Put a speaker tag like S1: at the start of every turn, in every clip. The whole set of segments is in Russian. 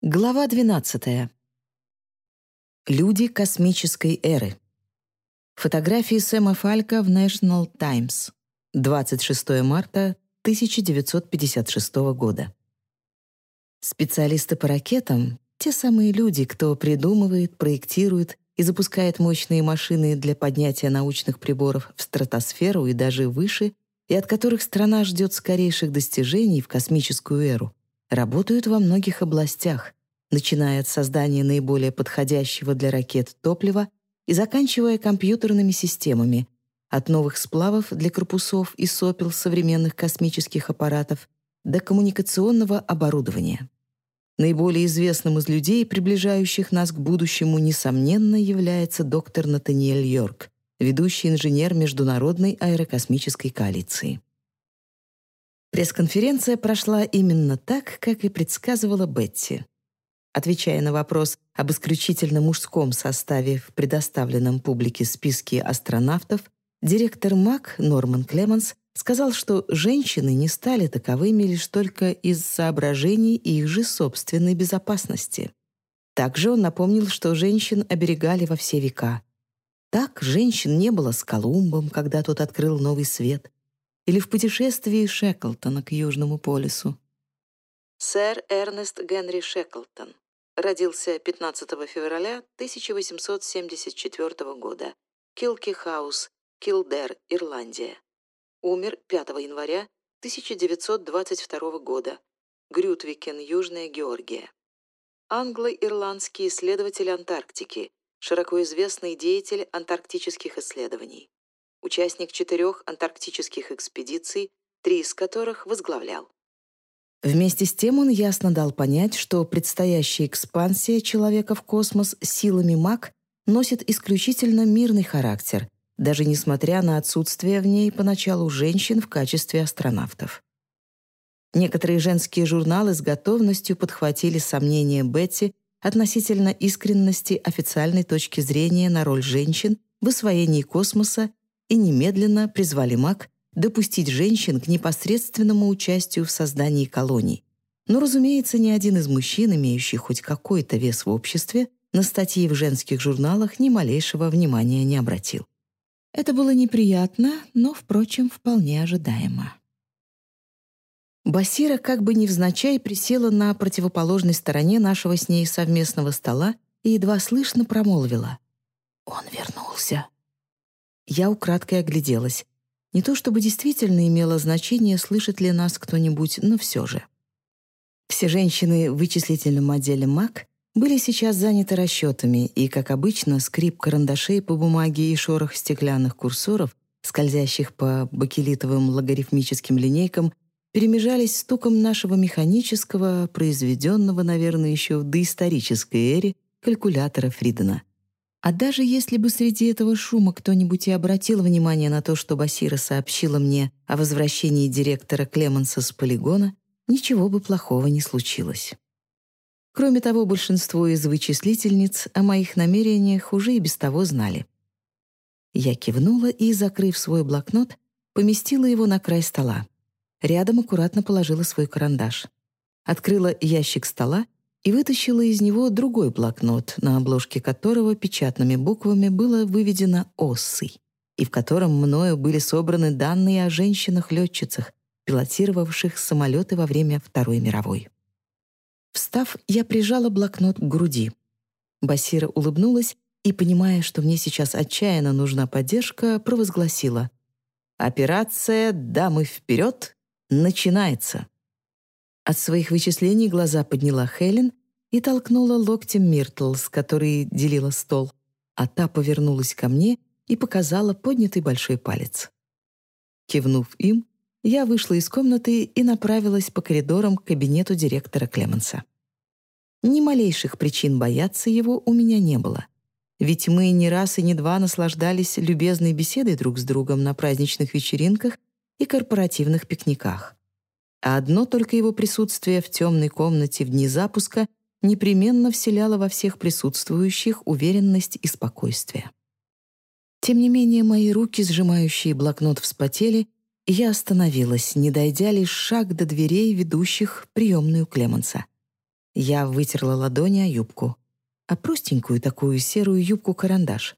S1: Глава 12. Люди космической эры. Фотографии Сэма Фалька в National Times. 26 марта 1956 года. Специалисты по ракетам — те самые люди, кто придумывает, проектирует и запускает мощные машины для поднятия научных приборов в стратосферу и даже выше, и от которых страна ждет скорейших достижений в космическую эру работают во многих областях, начиная от создания наиболее подходящего для ракет топлива и заканчивая компьютерными системами, от новых сплавов для корпусов и сопел современных космических аппаратов до коммуникационного оборудования. Наиболее известным из людей, приближающих нас к будущему, несомненно, является доктор Натаниэль Йорк, ведущий инженер Международной аэрокосмической коалиции. Пресс-конференция прошла именно так, как и предсказывала Бетти. Отвечая на вопрос об исключительно мужском составе в предоставленном публике списке астронавтов, директор МАК Норман Клеменс сказал, что женщины не стали таковыми лишь только из соображений их же собственной безопасности. Также он напомнил, что женщин оберегали во все века. Так женщин не было с Колумбом, когда тот открыл новый свет — или в путешествии Шеклтона к Южному полюсу. Сэр Эрнест Генри Шеклтон родился 15 февраля 1874 года. Килки Хаус, Килдер, Ирландия. Умер 5 января 1922 года. Грютвикен, Южная Георгия. Англо-ирландский исследователь Антарктики, широко известный деятель антарктических исследований участник четырех антарктических экспедиций, три из которых возглавлял. Вместе с тем он ясно дал понять, что предстоящая экспансия человека в космос силами МАК носит исключительно мирный характер, даже несмотря на отсутствие в ней поначалу женщин в качестве астронавтов. Некоторые женские журналы с готовностью подхватили сомнения Бетти относительно искренности официальной точки зрения на роль женщин в освоении космоса и немедленно призвали МАК допустить женщин к непосредственному участию в создании колоний. Но, разумеется, ни один из мужчин, имеющий хоть какой-то вес в обществе, на статьи в женских журналах ни малейшего внимания не обратил. Это было неприятно, но, впрочем, вполне ожидаемо. Басира как бы невзначай присела на противоположной стороне нашего с ней совместного стола и едва слышно промолвила. «Он вернулся». Я украдкой огляделась. Не то чтобы действительно имело значение, слышит ли нас кто-нибудь, но все же. Все женщины в вычислительном отделе МАК были сейчас заняты расчетами, и, как обычно, скрип карандашей по бумаге и шорох стеклянных курсоров, скользящих по бакелитовым логарифмическим линейкам, перемежались стуком нашего механического, произведенного, наверное, еще в доисторической эре, калькулятора Фридена. А даже если бы среди этого шума кто-нибудь и обратил внимание на то, что Басира сообщила мне о возвращении директора Клеманса с полигона, ничего бы плохого не случилось. Кроме того, большинство из вычислительниц о моих намерениях уже и без того знали. Я кивнула и, закрыв свой блокнот, поместила его на край стола. Рядом аккуратно положила свой карандаш. Открыла ящик стола и вытащила из него другой блокнот, на обложке которого печатными буквами было выведено «Осы», и в котором мною были собраны данные о женщинах-летчицах, пилотировавших самолеты во время Второй мировой. Встав, я прижала блокнот к груди. Басира улыбнулась и, понимая, что мне сейчас отчаянно нужна поддержка, провозгласила «Операция «Дамы вперед» начинается!» От своих вычислений глаза подняла Хелен и толкнула локтем Миртл, с которой делила стол, а та повернулась ко мне и показала поднятый большой палец. Кивнув им, я вышла из комнаты и направилась по коридорам к кабинету директора Клеменса. Ни малейших причин бояться его у меня не было. Ведь мы не раз и не два наслаждались любезной беседой друг с другом на праздничных вечеринках и корпоративных пикниках а одно только его присутствие в темной комнате в дни запуска непременно вселяло во всех присутствующих уверенность и спокойствие. Тем не менее, мои руки, сжимающие блокнот, вспотели, и я остановилась, не дойдя лишь шаг до дверей, ведущих приемную Клеманса. Я вытерла ладони о юбку. А простенькую такую серую юбку-карандаш.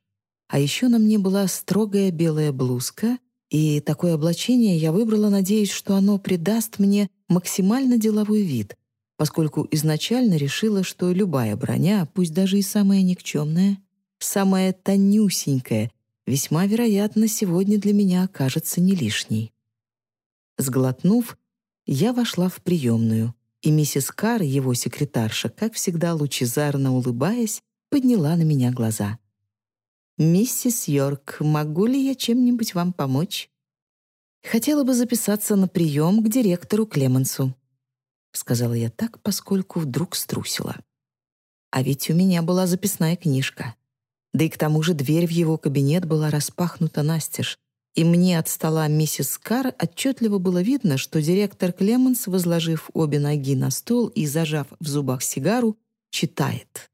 S1: А еще на мне была строгая белая блузка, и такое облачение я выбрала, надеясь, что оно придаст мне максимально деловой вид, поскольку изначально решила, что любая броня, пусть даже и самая никчемная, самая тонюсенькая, весьма вероятно, сегодня для меня окажется не лишней. Сглотнув, я вошла в приемную, и миссис Карр, его секретарша, как всегда лучезарно улыбаясь, подняла на меня глаза. «Миссис Йорк, могу ли я чем-нибудь вам помочь?» «Хотела бы записаться на прием к директору Клемансу», — сказала я так, поскольку вдруг струсила. А ведь у меня была записная книжка. Да и к тому же дверь в его кабинет была распахнута настежь, и мне от стола миссис Карр отчетливо было видно, что директор Клеменс, возложив обе ноги на стол и зажав в зубах сигару, читает.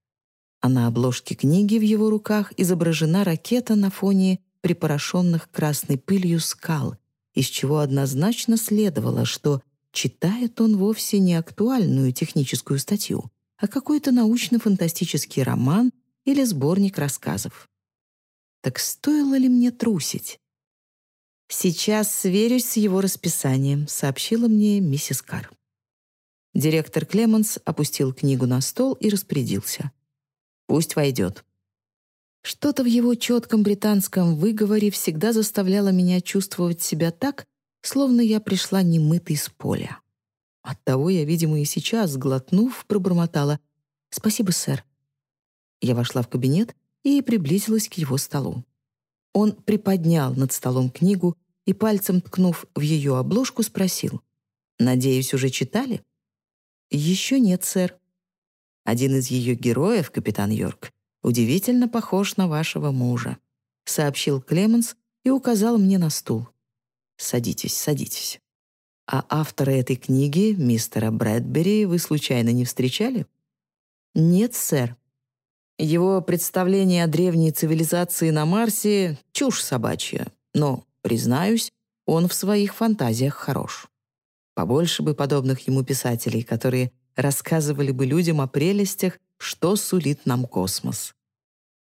S1: А на обложке книги в его руках изображена ракета на фоне припорошенных красной пылью скал, из чего однозначно следовало, что читает он вовсе не актуальную техническую статью, а какой-то научно-фантастический роман или сборник рассказов. Так стоило ли мне трусить? «Сейчас сверюсь с его расписанием», — сообщила мне миссис Карр. Директор Клеменс опустил книгу на стол и распорядился. «Пусть войдет». Что-то в его четком британском выговоре всегда заставляло меня чувствовать себя так, словно я пришла немытой с поля. Оттого я, видимо, и сейчас, глотнув, пробормотала «Спасибо, сэр». Я вошла в кабинет и приблизилась к его столу. Он приподнял над столом книгу и, пальцем ткнув в ее обложку, спросил. «Надеюсь, уже читали?» «Еще нет, сэр». Один из ее героев, капитан Йорк, удивительно похож на вашего мужа», — сообщил Клеменс и указал мне на стул. «Садитесь, садитесь». «А автора этой книги, мистера Брэдбери, вы случайно не встречали?» «Нет, сэр», его представление о древней цивилизации на Марсе — чушь собачья, но, признаюсь, он в своих фантазиях хорош. Побольше бы подобных ему писателей, которые рассказывали бы людям о прелестях, что сулит нам космос.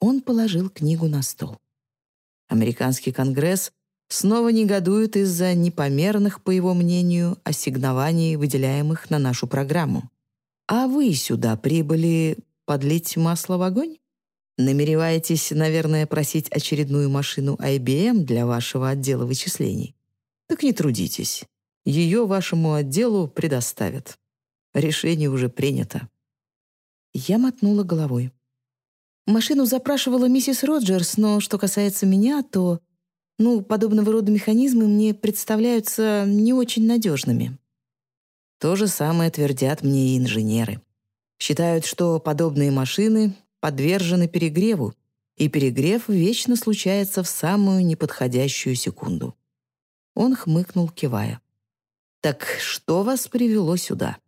S1: Он положил книгу на стол. Американский конгресс снова негодует из-за непомерных, по его мнению, ассигнований, выделяемых на нашу программу. А вы сюда прибыли Подлить масло в огонь? Намереваетесь, наверное, просить очередную машину IBM для вашего отдела вычислений? Так не трудитесь. Ее вашему отделу предоставят. Решение уже принято. Я мотнула головой. Машину запрашивала миссис Роджерс, но что касается меня, то... Ну, подобного рода механизмы мне представляются не очень надежными. То же самое твердят мне и инженеры. Считают, что подобные машины подвержены перегреву, и перегрев вечно случается в самую неподходящую секунду. Он хмыкнул, кивая. «Так что вас привело сюда?»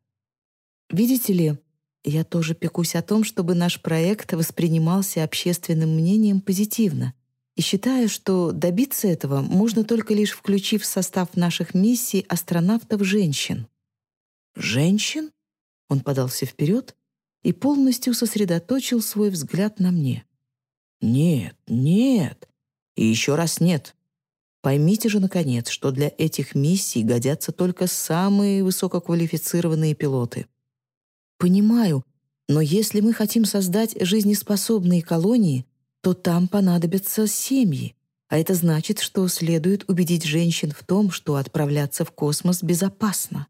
S1: «Видите ли, я тоже пекусь о том, чтобы наш проект воспринимался общественным мнением позитивно, и считаю, что добиться этого можно только лишь включив в состав наших миссий астронавтов-женщин». «Женщин?» Он подался вперед и полностью сосредоточил свой взгляд на мне. «Нет, нет, и еще раз нет. Поймите же, наконец, что для этих миссий годятся только самые высококвалифицированные пилоты. Понимаю, но если мы хотим создать жизнеспособные колонии, то там понадобятся семьи, а это значит, что следует убедить женщин в том, что отправляться в космос безопасно.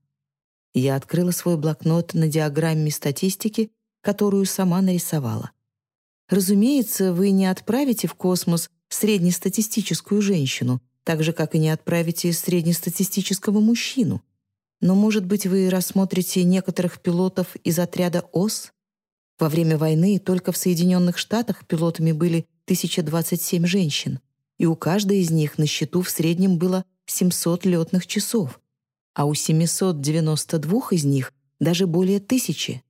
S1: Я открыла свой блокнот на диаграмме статистики, которую сама нарисовала. Разумеется, вы не отправите в космос среднестатистическую женщину, так же, как и не отправите среднестатистического мужчину. Но, может быть, вы рассмотрите некоторых пилотов из отряда ОС? Во время войны только в Соединенных Штатах пилотами были 1027 женщин, и у каждой из них на счету в среднем было 700 летных часов а у 792 из них даже более тысячи.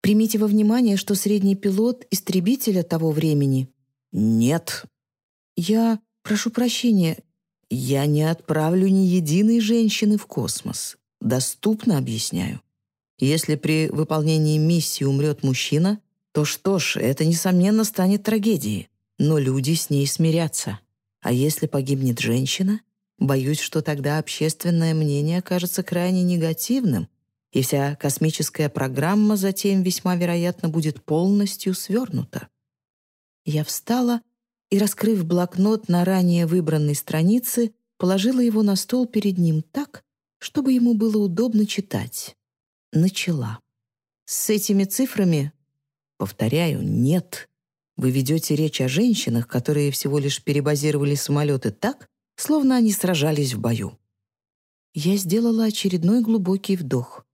S1: Примите во внимание, что средний пилот истребителя того времени... Нет. Я прошу прощения. Я не отправлю ни единой женщины в космос. Доступно объясняю. Если при выполнении миссии умрет мужчина, то что ж, это, несомненно, станет трагедией. Но люди с ней смирятся. А если погибнет женщина, боюсь, что тогда общественное мнение окажется крайне негативным, и вся космическая программа затем весьма вероятно будет полностью свернута. Я встала и, раскрыв блокнот на ранее выбранной странице, положила его на стол перед ним так, чтобы ему было удобно читать. Начала. С этими цифрами, повторяю, нет. Вы ведете речь о женщинах, которые всего лишь перебазировали самолеты так, словно они сражались в бою. Я сделала очередной глубокий вдох.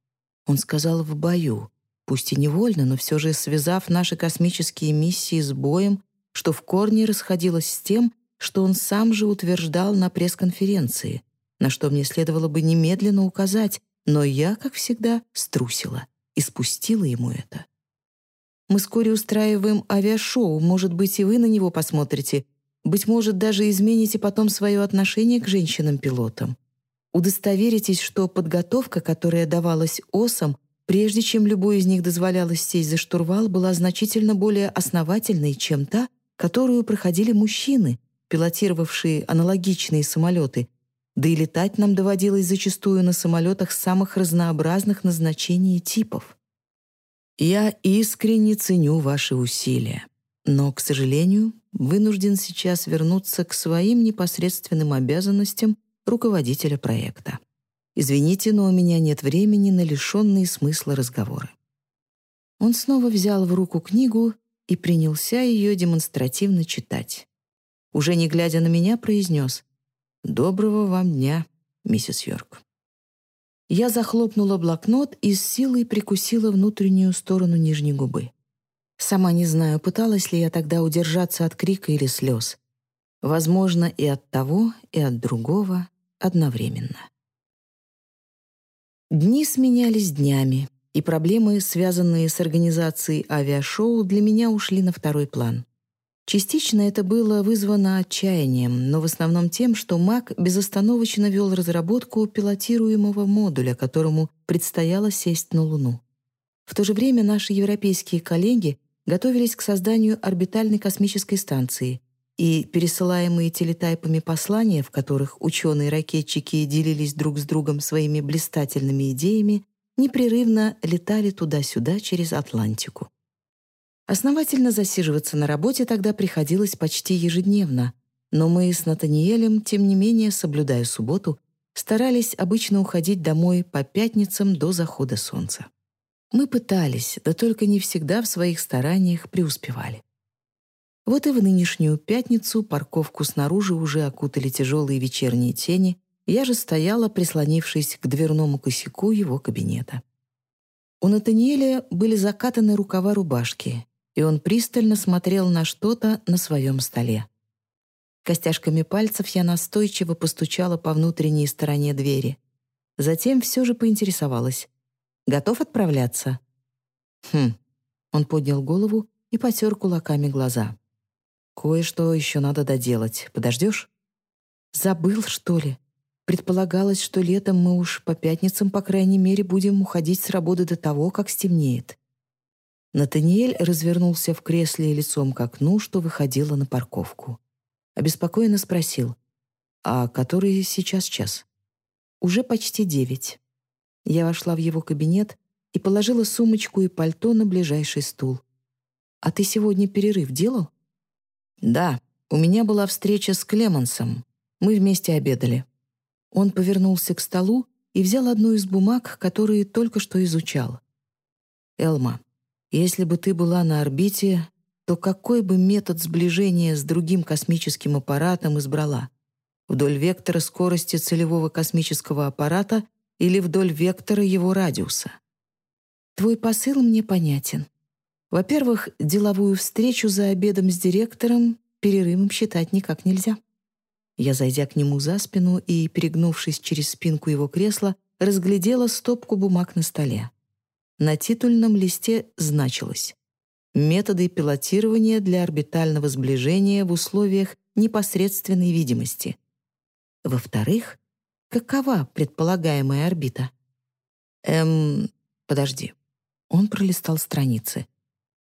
S1: Он сказал «в бою», пусть и невольно, но все же связав наши космические миссии с боем, что в корне расходилось с тем, что он сам же утверждал на пресс-конференции, на что мне следовало бы немедленно указать, но я, как всегда, струсила и спустила ему это. Мы вскоре устраиваем авиашоу, может быть, и вы на него посмотрите. Быть может, даже измените потом свое отношение к женщинам-пилотам. Удостоверитесь, что подготовка, которая давалась ОСам, прежде чем любой из них дозволялось сесть за штурвал, была значительно более основательной, чем та, которую проходили мужчины, пилотировавшие аналогичные самолеты, да и летать нам доводилось зачастую на самолетах самых разнообразных назначений и типов. Я искренне ценю ваши усилия, но, к сожалению, вынужден сейчас вернуться к своим непосредственным обязанностям руководителя проекта. Извините, но у меня нет времени на лишенные смысла разговоры. Он снова взял в руку книгу и принялся ее демонстративно читать. Уже не глядя на меня, произнес «Доброго вам дня, миссис Йорк». Я захлопнула блокнот и с силой прикусила внутреннюю сторону нижней губы. Сама не знаю, пыталась ли я тогда удержаться от крика или слез. Возможно, и от того, и от другого одновременно. Дни сменялись днями, и проблемы, связанные с организацией авиашоу, для меня ушли на второй план. Частично это было вызвано отчаянием, но в основном тем, что МАК безостановочно вел разработку пилотируемого модуля, которому предстояло сесть на Луну. В то же время наши европейские коллеги готовились к созданию орбитальной космической станции, и пересылаемые телетайпами послания, в которых ученые-ракетчики делились друг с другом своими блистательными идеями, непрерывно летали туда-сюда через Атлантику. Основательно засиживаться на работе тогда приходилось почти ежедневно, но мы с Натаниэлем, тем не менее, соблюдая субботу, старались обычно уходить домой по пятницам до захода солнца. Мы пытались, да только не всегда в своих стараниях преуспевали. Вот и в нынешнюю пятницу парковку снаружи уже окутали тяжелые вечерние тени, я же стояла, прислонившись к дверному косяку его кабинета. У Натаниэля были закатаны рукава рубашки, и он пристально смотрел на что-то на своем столе. Костяшками пальцев я настойчиво постучала по внутренней стороне двери. Затем все же поинтересовалась. «Готов отправляться?» «Хм». Он поднял голову и потер кулаками глаза. «Кое-что еще надо доделать. Подождешь?» «Забыл, что ли?» Предполагалось, что летом мы уж по пятницам, по крайней мере, будем уходить с работы до того, как стемнеет. Натаниэль развернулся в кресле лицом к окну, что выходило на парковку. Обеспокоенно спросил, «А который сейчас час?» «Уже почти девять». Я вошла в его кабинет и положила сумочку и пальто на ближайший стул. «А ты сегодня перерыв делал?» «Да, у меня была встреча с Клемансом. Мы вместе обедали». Он повернулся к столу и взял одну из бумаг, которые только что изучал. «Элма, если бы ты была на орбите, то какой бы метод сближения с другим космическим аппаратом избрала? Вдоль вектора скорости целевого космического аппарата или вдоль вектора его радиуса? Твой посыл мне понятен. Во-первых, деловую встречу за обедом с директором перерывом считать никак нельзя. Я, зайдя к нему за спину и, перегнувшись через спинку его кресла, разглядела стопку бумаг на столе. На титульном листе значилось «Методы пилотирования для орбитального сближения в условиях непосредственной видимости». Во-вторых, какова предполагаемая орбита? Эм, Подожди. Он пролистал страницы.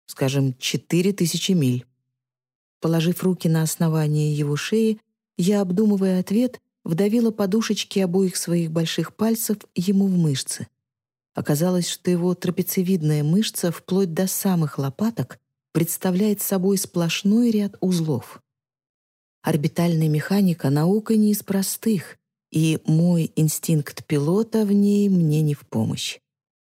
S1: Скажем, четыре тысячи миль. Положив руки на основание его шеи, я, обдумывая ответ, вдавила подушечки обоих своих больших пальцев ему в мышцы. Оказалось, что его трапециевидная мышца вплоть до самых лопаток представляет собой сплошной ряд узлов. Орбитальная механика — наука не из простых, и мой инстинкт пилота в ней мне не в помощь.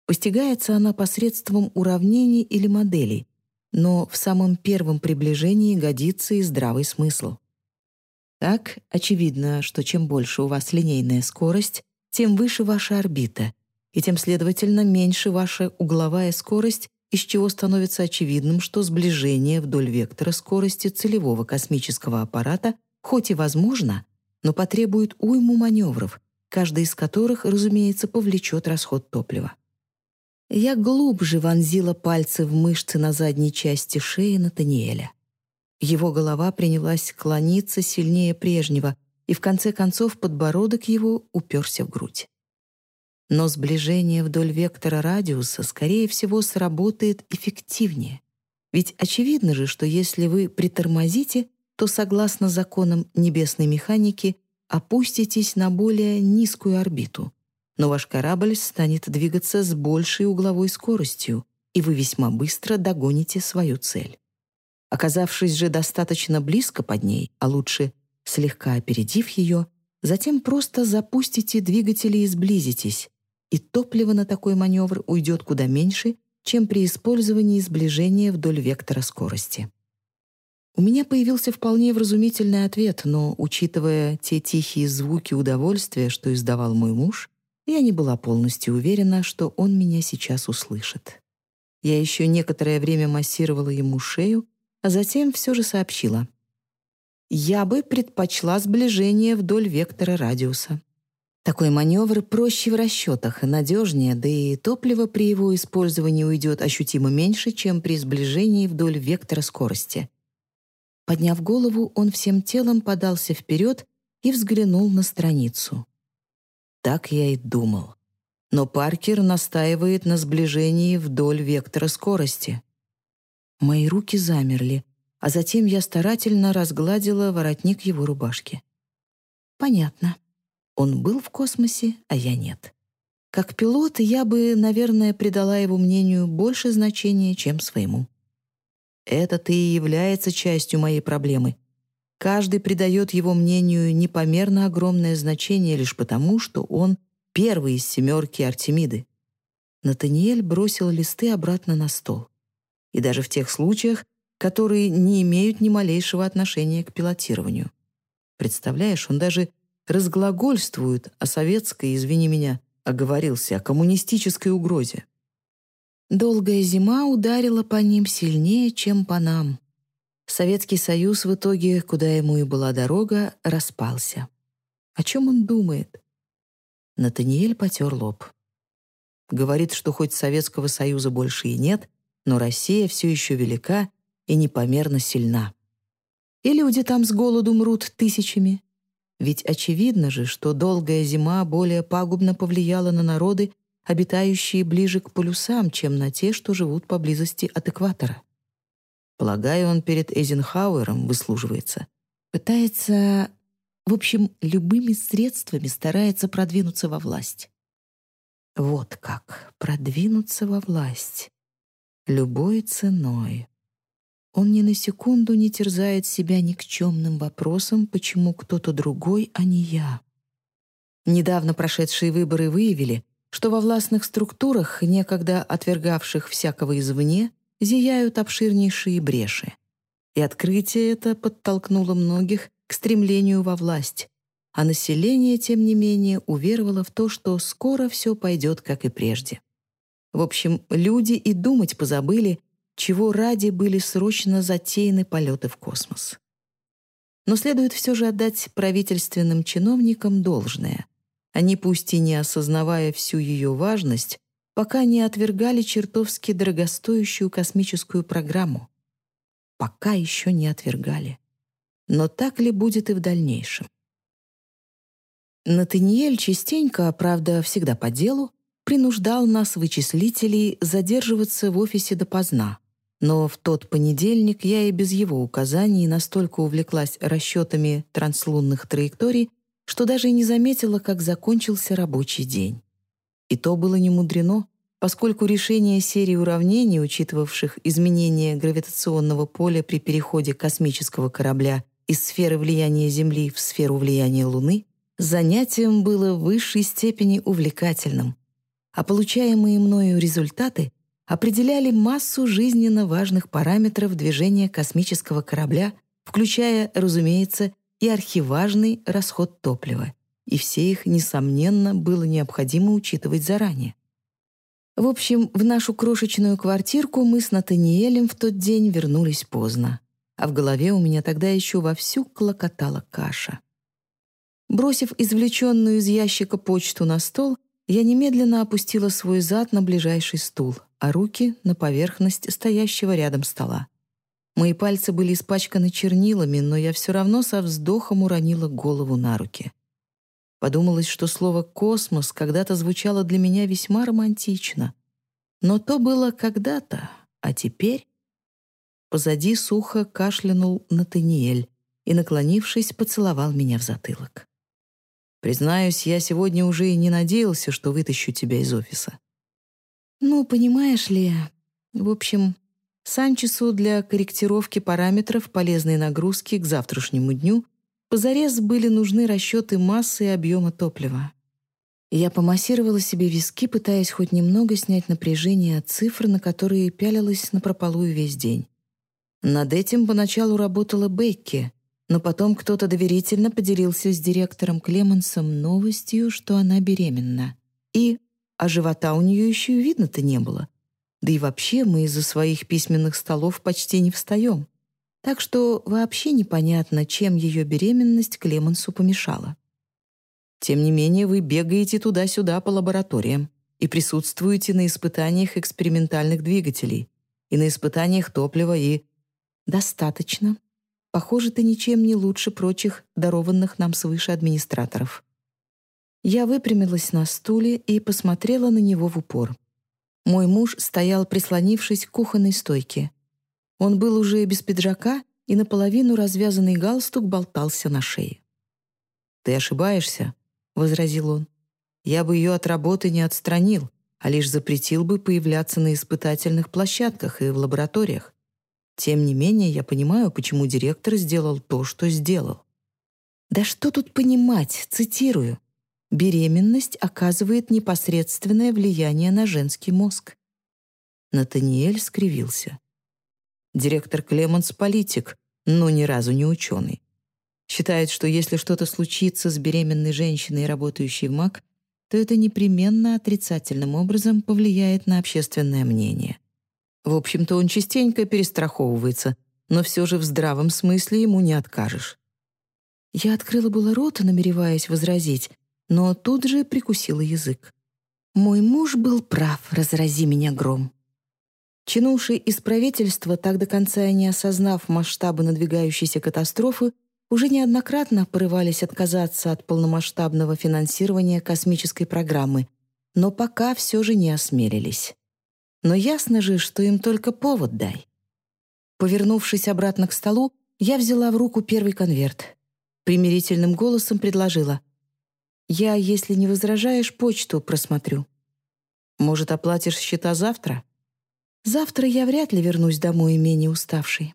S1: Постигается она посредством уравнений или моделей, но в самом первом приближении годится и здравый смысл. Так, очевидно, что чем больше у вас линейная скорость, тем выше ваша орбита, и тем, следовательно, меньше ваша угловая скорость, из чего становится очевидным, что сближение вдоль вектора скорости целевого космического аппарата хоть и возможно, но потребует уйму маневров, каждый из которых, разумеется, повлечет расход топлива. Я глубже вонзила пальцы в мышцы на задней части шеи Натаниэля. Его голова принялась клониться сильнее прежнего, и в конце концов подбородок его уперся в грудь. Но сближение вдоль вектора радиуса, скорее всего, сработает эффективнее. Ведь очевидно же, что если вы притормозите, то, согласно законам небесной механики, опуститесь на более низкую орбиту. Но ваш корабль станет двигаться с большей угловой скоростью, и вы весьма быстро догоните свою цель. Оказавшись же достаточно близко под ней, а лучше слегка опередив ее, затем просто запустите двигатели и сблизитесь, и топливо на такой маневр уйдет куда меньше, чем при использовании сближения вдоль вектора скорости. У меня появился вполне вразумительный ответ, но, учитывая те тихие звуки удовольствия, что издавал мой муж, я не была полностью уверена, что он меня сейчас услышит. Я еще некоторое время массировала ему шею, а затем все же сообщила. «Я бы предпочла сближение вдоль вектора радиуса. Такой маневр проще в расчетах надежнее, да и топливо при его использовании уйдет ощутимо меньше, чем при сближении вдоль вектора скорости». Подняв голову, он всем телом подался вперед и взглянул на страницу. Так я и думал. Но Паркер настаивает на сближении вдоль вектора скорости. Мои руки замерли, а затем я старательно разгладила воротник его рубашки. Понятно. Он был в космосе, а я нет. Как пилот я бы, наверное, придала его мнению больше значения, чем своему. Это-то и является частью моей проблемы. Каждый придает его мнению непомерно огромное значение лишь потому, что он первый из семерки Артемиды. Натаниэль бросил листы обратно на стол и даже в тех случаях, которые не имеют ни малейшего отношения к пилотированию. Представляешь, он даже разглагольствует о советской, извини меня, оговорился, о коммунистической угрозе. Долгая зима ударила по ним сильнее, чем по нам. Советский Союз в итоге, куда ему и была дорога, распался. О чем он думает? Натаниэль потер лоб. Говорит, что хоть Советского Союза больше и нет, но Россия все еще велика и непомерно сильна. И люди там с голоду мрут тысячами. Ведь очевидно же, что долгая зима более пагубно повлияла на народы, обитающие ближе к полюсам, чем на те, что живут поблизости от экватора. Полагаю, он перед Эйзенхауэром выслуживается. Пытается, в общем, любыми средствами старается продвинуться во власть. Вот как, продвинуться во власть любой ценой. Он ни на секунду не терзает себя никчемным вопросом, почему кто-то другой, а не я. Недавно прошедшие выборы выявили, что во властных структурах, некогда отвергавших всякого извне, зияют обширнейшие бреши. И открытие это подтолкнуло многих к стремлению во власть, а население, тем не менее, уверовало в то, что скоро все пойдет, как и прежде. В общем, люди и думать позабыли, чего ради были срочно затеяны полеты в космос. Но следует все же отдать правительственным чиновникам должное. Они, пусть и не осознавая всю ее важность, пока не отвергали чертовски дорогостоящую космическую программу. Пока еще не отвергали. Но так ли будет и в дальнейшем? Натаниэль частенько, правда, всегда по делу, принуждал нас, вычислителей, задерживаться в офисе допоздна. Но в тот понедельник я и без его указаний настолько увлеклась расчетами транслунных траекторий, что даже и не заметила, как закончился рабочий день. И то было не мудрено, поскольку решение серии уравнений, учитывавших изменение гравитационного поля при переходе космического корабля из сферы влияния Земли в сферу влияния Луны, занятием было в высшей степени увлекательным, а получаемые мною результаты определяли массу жизненно важных параметров движения космического корабля, включая, разумеется, и архиважный расход топлива, и все их, несомненно, было необходимо учитывать заранее. В общем, в нашу крошечную квартирку мы с Натаниэлем в тот день вернулись поздно, а в голове у меня тогда еще вовсю клокотала каша. Бросив извлеченную из ящика почту на стол, я немедленно опустила свой зад на ближайший стул, а руки — на поверхность стоящего рядом стола. Мои пальцы были испачканы чернилами, но я все равно со вздохом уронила голову на руки. Подумалось, что слово «космос» когда-то звучало для меня весьма романтично. Но то было когда-то, а теперь... Позади сухо кашлянул Натаниэль и, наклонившись, поцеловал меня в затылок. Признаюсь, я сегодня уже и не надеялся, что вытащу тебя из офиса. Ну, понимаешь ли, в общем, Санчесу для корректировки параметров полезной нагрузки к завтрашнему дню позарез были нужны расчеты массы и объема топлива. Я помассировала себе виски, пытаясь хоть немного снять напряжение от цифр, на которые пялилась на прополую весь день. Над этим поначалу работала Бекки, но потом кто-то доверительно поделился с директором Клемансом новостью, что она беременна. И, а живота у нее еще и видно-то не было. Да и вообще мы из-за своих письменных столов почти не встаем. Так что вообще непонятно, чем ее беременность Клемансу помешала. Тем не менее, вы бегаете туда-сюда по лабораториям и присутствуете на испытаниях экспериментальных двигателей, и на испытаниях топлива, и... Достаточно, Похоже, ты ничем не лучше прочих дарованных нам свыше администраторов. Я выпрямилась на стуле и посмотрела на него в упор. Мой муж стоял, прислонившись к кухонной стойке. Он был уже без пиджака, и наполовину развязанный галстук болтался на шее. «Ты ошибаешься», — возразил он. «Я бы ее от работы не отстранил, а лишь запретил бы появляться на испытательных площадках и в лабораториях. Тем не менее, я понимаю, почему директор сделал то, что сделал. Да что тут понимать, цитирую. Беременность оказывает непосредственное влияние на женский мозг. Натаниэль скривился. Директор Клеманс — политик, но ни разу не ученый. Считает, что если что-то случится с беременной женщиной, работающей в МАК, то это непременно отрицательным образом повлияет на общественное мнение. В общем-то, он частенько перестраховывается, но все же в здравом смысле ему не откажешь. Я открыла было рот, намереваясь возразить, но тут же прикусила язык. Мой муж был прав, разрази меня гром. Чинувшие из правительства, так до конца и не осознав масштабы надвигающейся катастрофы, уже неоднократно порывались отказаться от полномасштабного финансирования космической программы, но пока все же не осмелились. Но ясно же, что им только повод дай. Повернувшись обратно к столу, я взяла в руку первый конверт. Примирительным голосом предложила. «Я, если не возражаешь, почту просмотрю». «Может, оплатишь счета завтра?» «Завтра я вряд ли вернусь домой менее уставшей».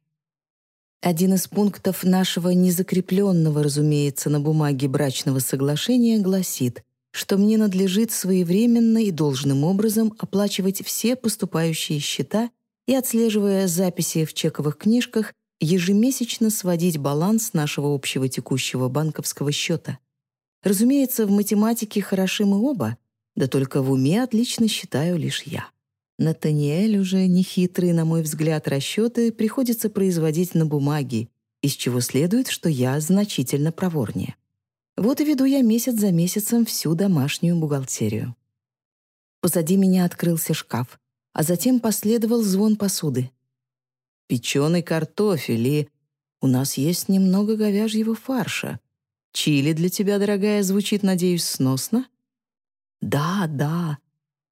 S1: Один из пунктов нашего незакрепленного, разумеется, на бумаге брачного соглашения гласит — что мне надлежит своевременно и должным образом оплачивать все поступающие счета и, отслеживая записи в чековых книжках, ежемесячно сводить баланс нашего общего текущего банковского счета. Разумеется, в математике хороши мы оба, да только в уме отлично считаю лишь я. Натаниэль уже нехитрые, на мой взгляд, расчеты приходится производить на бумаге, из чего следует, что я значительно проворнее. Вот и веду я месяц за месяцем всю домашнюю бухгалтерию. Позади меня открылся шкаф, а затем последовал звон посуды. Печеный картофель и... У нас есть немного говяжьего фарша. Чили для тебя, дорогая, звучит, надеюсь, сносно? Да, да.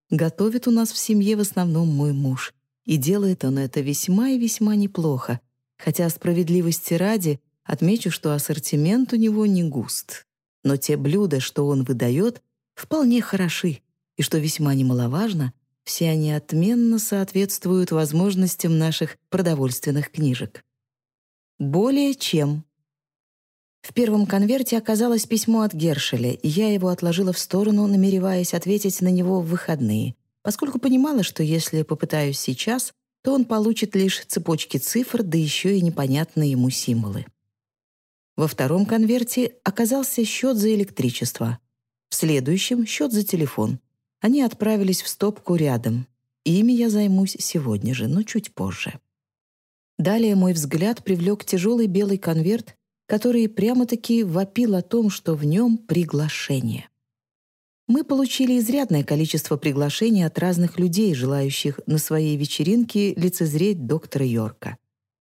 S1: Готовит у нас в семье в основном мой муж. И делает он это весьма и весьма неплохо. Хотя справедливости ради отмечу, что ассортимент у него не густ. Но те блюда, что он выдает, вполне хороши. И что весьма немаловажно, все они отменно соответствуют возможностям наших продовольственных книжек. Более чем. В первом конверте оказалось письмо от Гершеля, и я его отложила в сторону, намереваясь ответить на него в выходные, поскольку понимала, что если попытаюсь сейчас, то он получит лишь цепочки цифр, да еще и непонятные ему символы. Во втором конверте оказался счет за электричество. В следующем — счет за телефон. Они отправились в стопку рядом. Ими я займусь сегодня же, но чуть позже. Далее мой взгляд привлек тяжелый белый конверт, который прямо-таки вопил о том, что в нем приглашение. Мы получили изрядное количество приглашений от разных людей, желающих на своей вечеринке лицезреть доктора Йорка.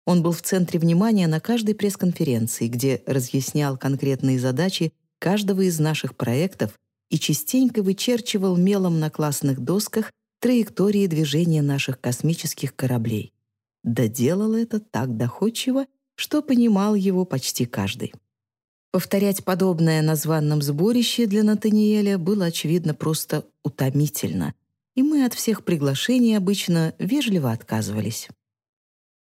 S1: Он был в центре внимания на каждой пресс-конференции, где разъяснял конкретные задачи каждого из наших проектов и частенько вычерчивал мелом на классных досках траектории движения наших космических кораблей. Доделал это так доходчиво, что понимал его почти каждый. Повторять подобное на званном сборище для Натаниэля было, очевидно, просто утомительно, и мы от всех приглашений обычно вежливо отказывались.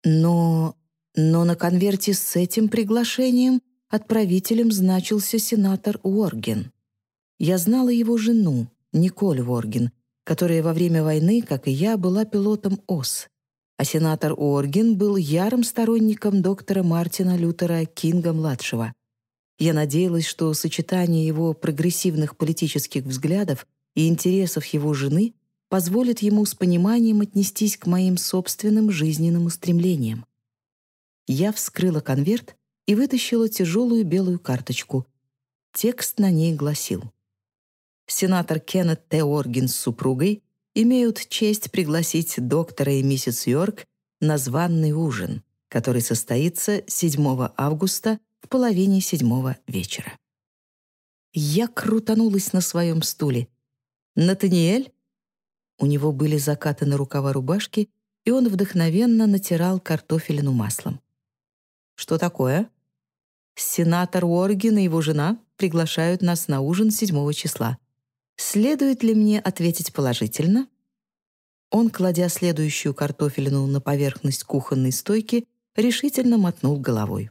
S1: Но... но на конверте с этим приглашением отправителем значился сенатор Уорген. Я знала его жену, Николь Уорген, которая во время войны, как и я, была пилотом ОС а сенатор Уорген был ярым сторонником доктора Мартина Лютера Кинга-младшего. Я надеялась, что сочетание его прогрессивных политических взглядов и интересов его жены позволит ему с пониманием отнестись к моим собственным жизненным устремлениям. Я вскрыла конверт и вытащила тяжелую белую карточку. Текст на ней гласил. Сенатор Кеннет Т. Оргин с супругой имеют честь пригласить доктора и миссис Йорк на званный ужин, который состоится 7 августа в половине седьмого вечера. Я крутанулась на своем стуле. «Натаниэль?» У него были закатаны рукава рубашки, и он вдохновенно натирал картофелину маслом. «Что такое?» «Сенатор Уорген и его жена приглашают нас на ужин 7 числа. Следует ли мне ответить положительно? Он, кладя следующую картофелину на поверхность кухонной стойки, решительно мотнул головой.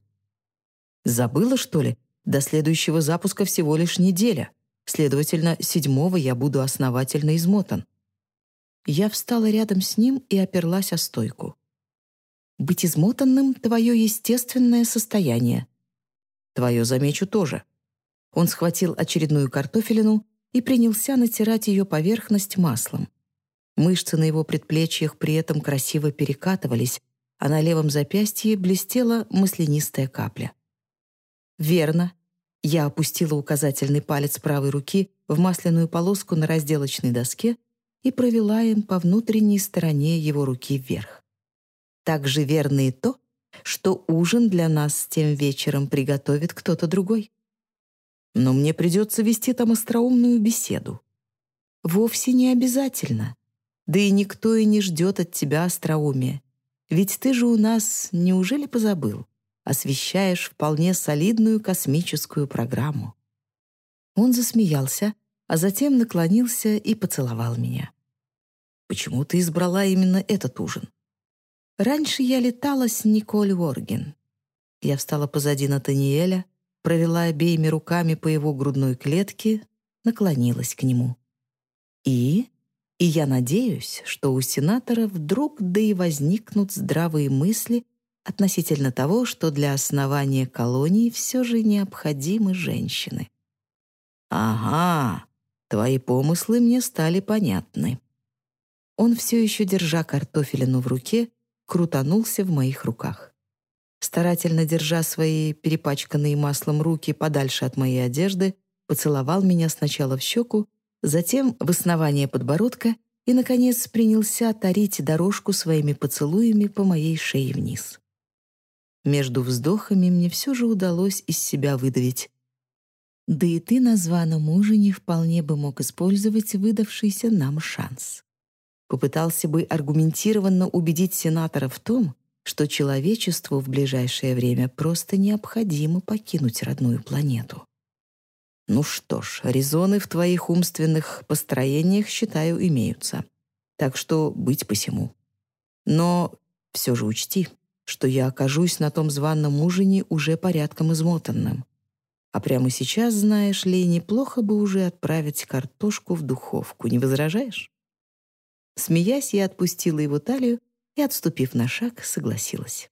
S1: «Забыла, что ли? До следующего запуска всего лишь неделя. Следовательно, седьмого я буду основательно измотан». Я встала рядом с ним и оперлась о стойку. «Быть измотанным — твое естественное состояние. Твое, замечу, тоже». Он схватил очередную картофелину и принялся натирать ее поверхность маслом. Мышцы на его предплечьях при этом красиво перекатывались, а на левом запястье блестела маслянистая капля. «Верно». Я опустила указательный палец правой руки в масляную полоску на разделочной доске и провела им по внутренней стороне его руки вверх. Также верно и то, что ужин для нас тем вечером приготовит кто-то другой но мне придется вести там остроумную беседу. Вовсе не обязательно. Да и никто и не ждет от тебя остроумия. Ведь ты же у нас, неужели позабыл, освещаешь вполне солидную космическую программу. Он засмеялся, а затем наклонился и поцеловал меня. «Почему ты избрала именно этот ужин?» «Раньше я летала с Николь Ворген». Я встала позади Натаниэля, провела обеими руками по его грудной клетке, наклонилась к нему. И... И я надеюсь, что у сенатора вдруг да и возникнут здравые мысли относительно того, что для основания колонии все же необходимы женщины. «Ага, твои помыслы мне стали понятны». Он все еще, держа картофелину в руке, крутанулся в моих руках старательно держа свои перепачканные маслом руки подальше от моей одежды, поцеловал меня сначала в щеку, затем в основание подбородка и, наконец, принялся тарить дорожку своими поцелуями по моей шее вниз. Между вздохами мне все же удалось из себя выдавить. Да и ты на званом ужине вполне бы мог использовать выдавшийся нам шанс. Попытался бы аргументированно убедить сенатора в том, что человечеству в ближайшее время просто необходимо покинуть родную планету. Ну что ж, резоны в твоих умственных построениях, считаю, имеются. Так что быть посему. Но все же учти, что я окажусь на том званном ужине уже порядком измотанным. А прямо сейчас, знаешь ли, неплохо бы уже отправить картошку в духовку. Не возражаешь? Смеясь, я отпустила его талию и, отступив на шаг, согласилась.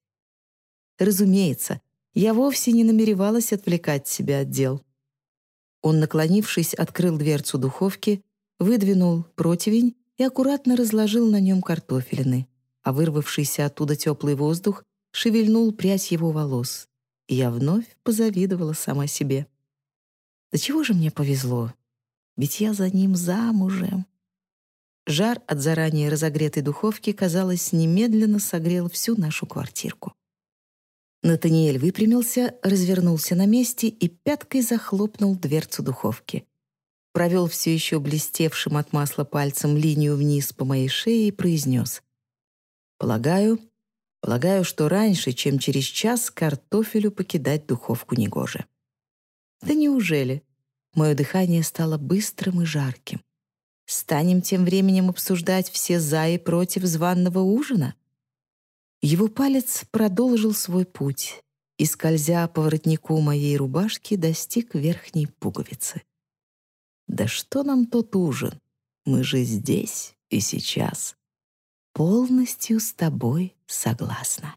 S1: Разумеется, я вовсе не намеревалась отвлекать себя от дел. Он, наклонившись, открыл дверцу духовки, выдвинул противень и аккуратно разложил на нем картофелины, а вырвавшийся оттуда теплый воздух шевельнул прядь его волос, и я вновь позавидовала сама себе. Да чего же мне повезло? Ведь я за ним замужем. Жар от заранее разогретой духовки, казалось, немедленно согрел всю нашу квартирку. Натаниэль выпрямился, развернулся на месте и пяткой захлопнул дверцу духовки. Провел все еще блестевшим от масла пальцем линию вниз по моей шее и произнес. «Полагаю, Полагаю, что раньше, чем через час, картофелю покидать духовку негоже. Да неужели? Мое дыхание стало быстрым и жарким. Станем тем временем обсуждать все «за» и «против» званного ужина? Его палец продолжил свой путь и, скользя по воротнику моей рубашки, достиг верхней пуговицы. «Да что нам тот ужин? Мы же здесь и сейчас» полностью с тобой согласна.